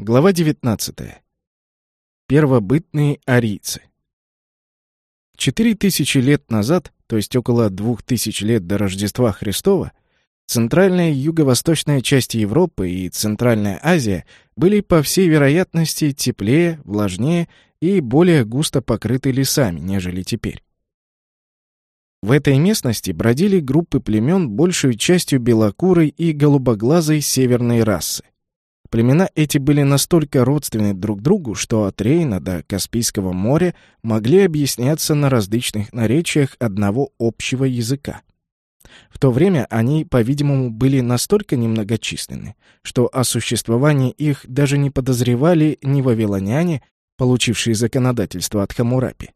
Глава 19. Первобытные арийцы. Четыре тысячи лет назад, то есть около двух тысяч лет до Рождества Христова, центральная юго-восточная части Европы и Центральная Азия были, по всей вероятности, теплее, влажнее и более густо покрыты лесами, нежели теперь. В этой местности бродили группы племен, большую частью белокурой и голубоглазой северной расы — Племена эти были настолько родственны друг другу, что от Рейна до Каспийского моря могли объясняться на различных наречиях одного общего языка. В то время они, по-видимому, были настолько немногочисленны, что о существовании их даже не подозревали ни вавилоняне, получившие законодательство от Хамурапи,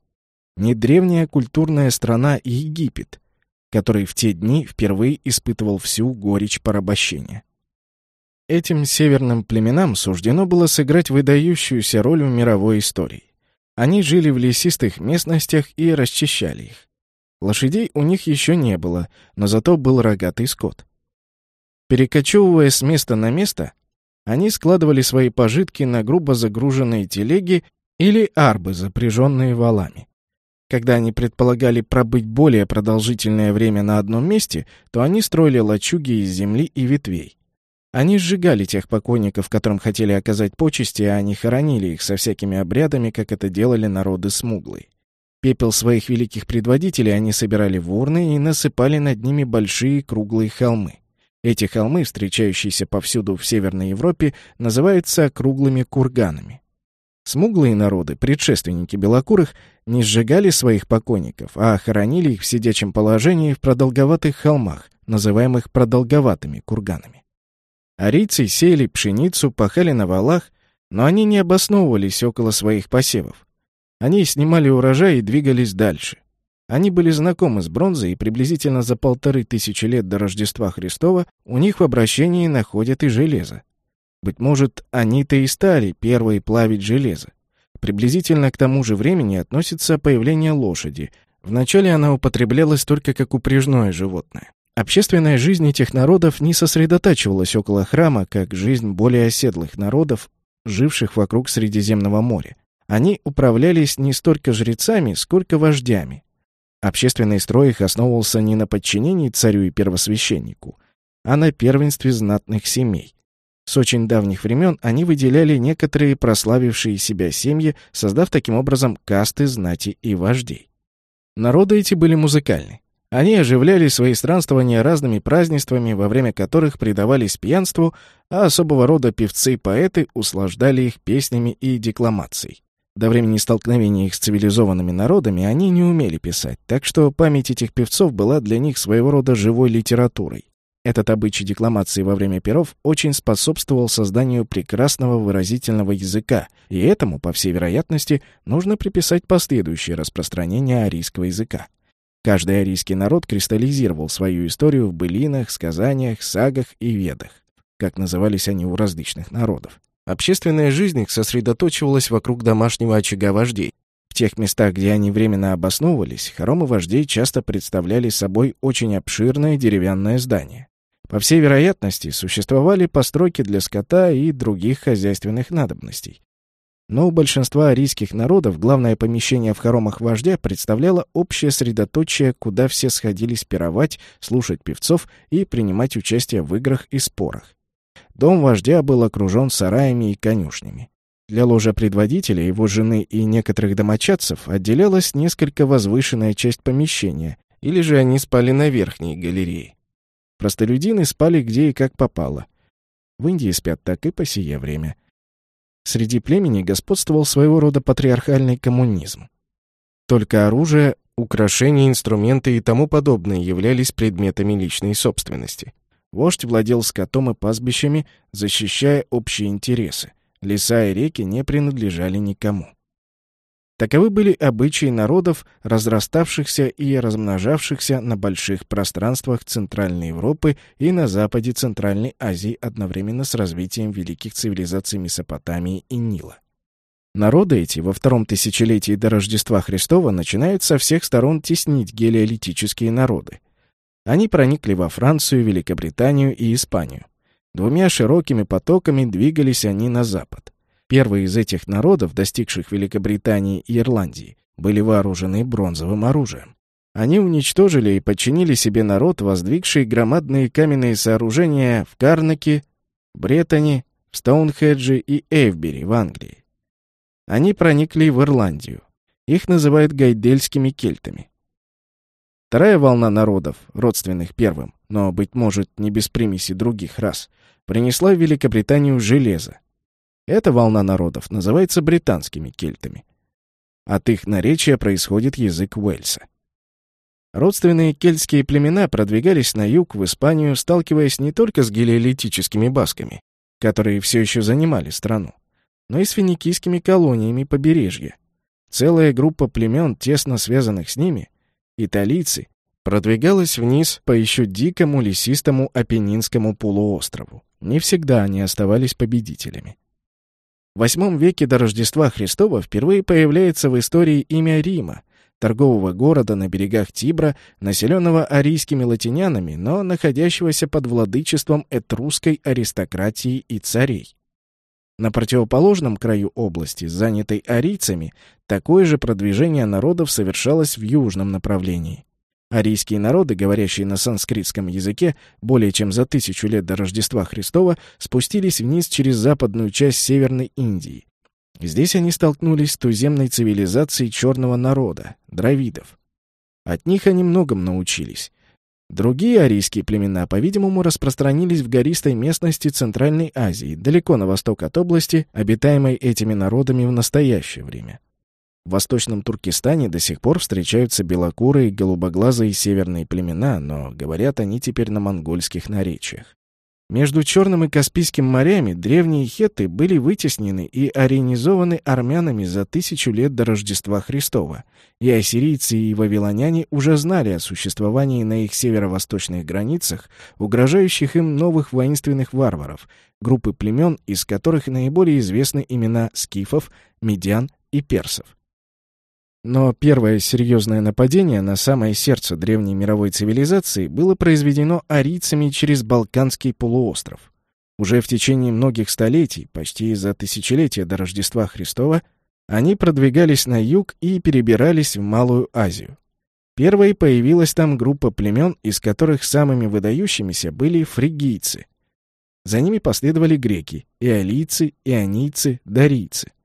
ни древняя культурная страна Египет, который в те дни впервые испытывал всю горечь порабощения. Этим северным племенам суждено было сыграть выдающуюся роль в мировой истории. Они жили в лесистых местностях и расчищали их. Лошадей у них еще не было, но зато был рогатый скот. Перекочевывая с места на место, они складывали свои пожитки на грубо загруженные телеги или арбы, запряженные валами. Когда они предполагали пробыть более продолжительное время на одном месте, то они строили лачуги из земли и ветвей. Они сжигали тех покойников, которым хотели оказать почести, а они хоронили их со всякими обрядами, как это делали народы смуглые. Пепел своих великих предводителей они собирали в урны и насыпали над ними большие круглые холмы. Эти холмы, встречающиеся повсюду в Северной Европе, называются круглыми курганами. Смуглые народы, предшественники белокурых, не сжигали своих покойников, а хоронили их в сидячем положении в продолговатых холмах, называемых продолговатыми курганами. Арийцы сеяли пшеницу, пахали на валах, но они не обосновывались около своих посевов. Они снимали урожай и двигались дальше. Они были знакомы с бронзой, и приблизительно за полторы тысячи лет до Рождества Христова у них в обращении находят и железо. Быть может, они-то и стали первые плавить железо. Приблизительно к тому же времени относится появление лошади. Вначале она употреблялась только как упряжное животное. Общественная жизнь этих народов не сосредотачивалась около храма, как жизнь более оседлых народов, живших вокруг Средиземного моря. Они управлялись не столько жрецами, сколько вождями. Общественный строй их основывался не на подчинении царю и первосвященнику, а на первенстве знатных семей. С очень давних времен они выделяли некоторые прославившие себя семьи, создав таким образом касты знати и вождей. Народы эти были музыкальны. Они оживляли свои странствования разными празднествами, во время которых предавались пьянству, а особого рода певцы-поэты услаждали их песнями и декламацией. До времени столкновения их с цивилизованными народами они не умели писать, так что память этих певцов была для них своего рода живой литературой. Этот обычай декламации во время перов очень способствовал созданию прекрасного выразительного языка, и этому, по всей вероятности, нужно приписать последующее распространение арийского языка. Каждый арийский народ кристаллизировал свою историю в былинах, сказаниях, сагах и ведах, как назывались они у различных народов. Общественная жизнь их сосредоточивалась вокруг домашнего очага вождей. В тех местах, где они временно обосновывались, хоромы вождей часто представляли собой очень обширное деревянное здание. По всей вероятности, существовали постройки для скота и других хозяйственных надобностей. Но у большинства арийских народов главное помещение в хоромах вождя представляло общее средоточие, куда все сходились пировать, слушать певцов и принимать участие в играх и спорах. Дом вождя был окружен сараями и конюшнями. Для ложа предводителя, его жены и некоторых домочадцев отделялась несколько возвышенная часть помещения, или же они спали на верхней галерее. Простолюдины спали где и как попало. В Индии спят так и по сие время. Среди племени господствовал своего рода патриархальный коммунизм. Только оружие, украшения, инструменты и тому подобное являлись предметами личной собственности. Вождь владел скотом и пастбищами, защищая общие интересы. Леса и реки не принадлежали никому. Таковы были обычаи народов, разраставшихся и размножавшихся на больших пространствах Центральной Европы и на западе Центральной Азии одновременно с развитием великих цивилизаций Месопотамии и Нила. Народы эти во втором тысячелетии до Рождества Христова начинают со всех сторон теснить гелиолитические народы. Они проникли во Францию, Великобританию и Испанию. Двумя широкими потоками двигались они на запад. Первые из этих народов, достигших Великобритании и Ирландии, были вооружены бронзовым оружием. Они уничтожили и подчинили себе народ, воздвигший громадные каменные сооружения в Карнаке, Бреттоне, Стоунхедже и Эйвбери в Англии. Они проникли в Ирландию. Их называют гайдельскими кельтами. Вторая волна народов, родственных первым, но, быть может, не без примеси других рас, принесла в Великобританию железо. Эта волна народов называется британскими кельтами. От их наречия происходит язык Уэльса. Родственные кельтские племена продвигались на юг в Испанию, сталкиваясь не только с гелиолитическими басками, которые все еще занимали страну, но и с финикийскими колониями побережья. Целая группа племен, тесно связанных с ними, италийцы, продвигалась вниз по еще дикому лесистому Апеннинскому полуострову. Не всегда они оставались победителями. В VIII веке до Рождества Христова впервые появляется в истории имя Рима, торгового города на берегах Тибра, населенного арийскими латинянами, но находящегося под владычеством этрусской аристократии и царей. На противоположном краю области, занятой арийцами, такое же продвижение народов совершалось в южном направлении. Арийские народы, говорящие на санскритском языке более чем за тысячу лет до Рождества Христова, спустились вниз через западную часть Северной Индии, Здесь они столкнулись с туземной цивилизацией черного народа, дравидов. От них они многом научились. Другие арийские племена, по-видимому, распространились в гористой местности Центральной Азии, далеко на восток от области, обитаемой этими народами в настоящее время. В Восточном Туркестане до сих пор встречаются белокурые, голубоглазые северные племена, но говорят они теперь на монгольских наречиях. Между Черным и Каспийским морями древние хетты были вытеснены и аренизованы армянами за тысячу лет до Рождества Христова, и ассирийцы и вавилоняне уже знали о существовании на их северо-восточных границах угрожающих им новых воинственных варваров, группы племен, из которых наиболее известны имена скифов, медян и персов. Но первое серьезное нападение на самое сердце древней мировой цивилизации было произведено арийцами через Балканский полуостров. Уже в течение многих столетий, почти за тысячелетия до Рождества Христова, они продвигались на юг и перебирались в Малую Азию. Первой появилась там группа племен, из которых самыми выдающимися были фригийцы. За ними последовали греки, иолийцы, ионийцы, дарийцы –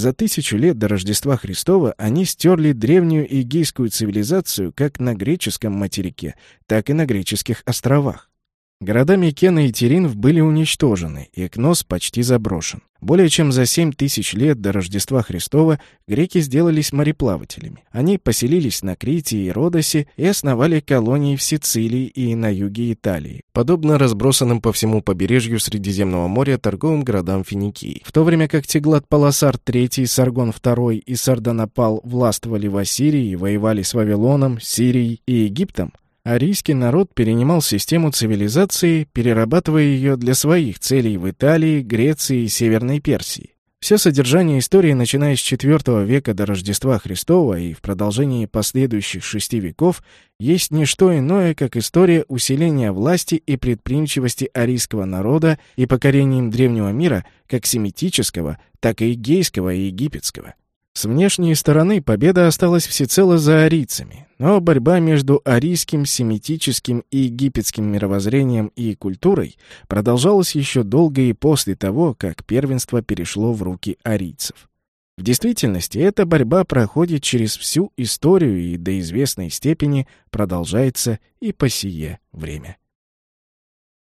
за тысячу лет до Рождества Христова они стерли древнюю эгейскую цивилизацию как на греческом материке, так и на греческих островах. Города Микена и Теринов были уничтожены, и Кнос почти заброшен. Более чем за 7 тысяч лет до Рождества Христова греки сделались мореплавателями. Они поселились на Крите и Родосе и основали колонии в Сицилии и на юге Италии, подобно разбросанным по всему побережью Средиземного моря торговым городам Финикии. В то время как Теглат-Паласар III, Саргон II и Сарданапал властвовали в Ассирии и воевали с Вавилоном, Сирией и Египтом, Арийский народ перенимал систему цивилизации, перерабатывая ее для своих целей в Италии, Греции и Северной Персии. Все содержание истории, начиная с IV века до Рождества Христова и в продолжении последующих шести веков, есть не что иное, как история усиления власти и предприимчивости арийского народа и покорением древнего мира, как семитического, так и гейского и египетского. С внешней стороны победа осталась всецело за арийцами, но борьба между арийским, семитическим и египетским мировоззрением и культурой продолжалась еще долго и после того, как первенство перешло в руки арийцев. В действительности эта борьба проходит через всю историю и до известной степени продолжается и по сие время.